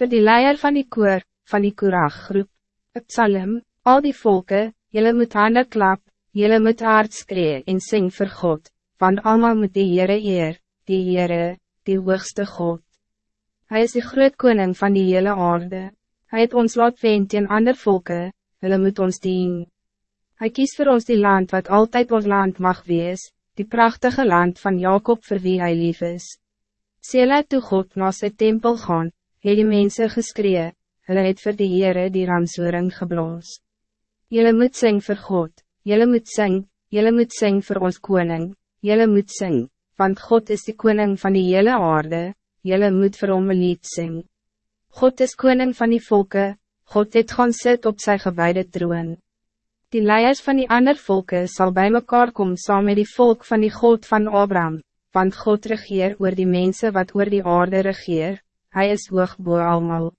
Voor die leier van die koor, van die koeraggroep, het psalm, al die volken, jullie moet handen klap, jullie moet hard skree en sing vir God, want allemaal moet die Heere eer, die Heere, die hoogste God. Hij is de groot koning van die hele aarde. Hij het ons laat wend in ander volken, hulle moet ons dien. Hij kiest voor ons die land wat altijd ons land mag wees, die prachtige land van Jacob voor wie hij lief is. Sela toe God na sy tempel gaan, het die mense geskree, hulle het vir die Heere die ramsoering geblaas. Julle moet sing vir God, julle moet sing, julle moet sing voor ons koning, julle moet sing, want God is de koning van die hele aarde, julle moet vir hom een lied sing. God is koning van die volken, God het gaan sit op sy gewijde troon. Die leiers van die ander volken zal bij mekaar komen saam met die volk van die God van Abraham, want God regeer oor die mensen wat oor die aarde regeer, hij is hoog boe almal.